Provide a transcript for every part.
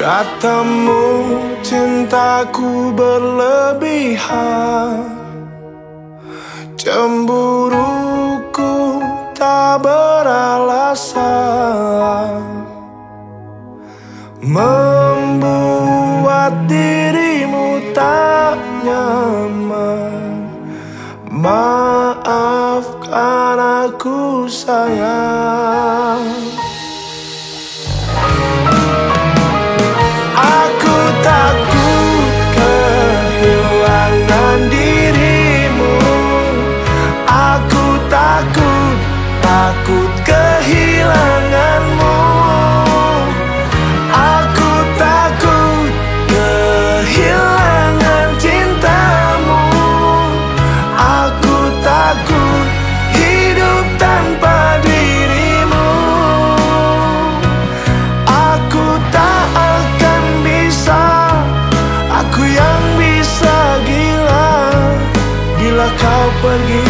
Katamu cintaku berlebihan. Cemburuku tak beralasan. Membuat dirimu tak nyaman. Maafkan aku sayang pergi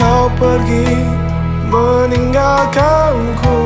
kau pergi meninggalkanku